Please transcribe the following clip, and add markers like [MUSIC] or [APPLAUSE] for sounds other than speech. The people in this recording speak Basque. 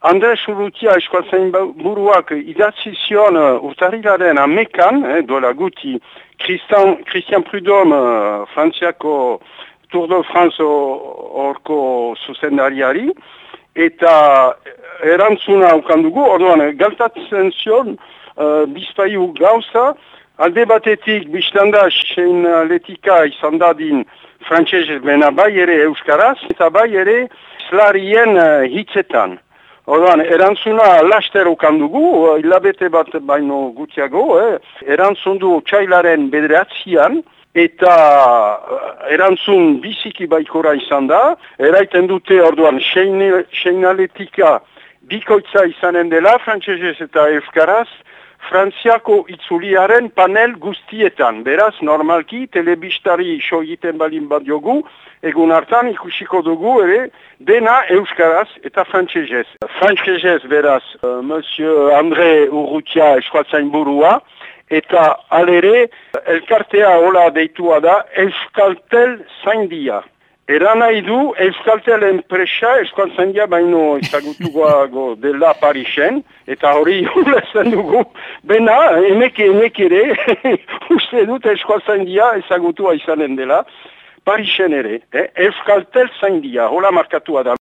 Andres Urrutia eskualtzain buruak idatzi zion uh, urtarilaren amekan, eh, dola guti, Christian, Christian Prudhomme, uh, frantziako Tour de France orko zuzendariari, eta erantzuna ukandugu, orduan, galtatzen zion, uh, bizpaiu gauza, alde batetik biztanda sein letika izan dadin frantzese bena bai ere euskaraz, eta bai ere slarien uh, hitzetan. Orduan, erantzuna laster ukandugu, hilabete bat baino gutiago, eh? erantzun du txailaren bederatzean, eta eh, erantzun biziki baikora izan da, eraiten dute orduan seinaletika bikoitza izanen dela, frantzesez eta euskaraz, Frantziako itzuliaren panel guztietan. Beraz, normalki, telebistari iso egiten balin bat jogu, egun hartan ikusiko dugu ere, dena euskaraz eta frantzesez. Frantzesez, beraz, uh, Monsieur André Urrutia eskuatzain burua, eta alere, elkartea hola deitua da, euskaltel zaindia. Eran nahi du, Euskaltel enpresa eskualtzen dia baino ezagutuago dela Parisen, eta hori [LAUGHS] ulezen dugu, bena, emek emek ere, [LAUGHS] uste dut eskualtzen dia ezagutua izanen dela, Parisen ere, eh? Euskaltel zain dia, hola markatua da.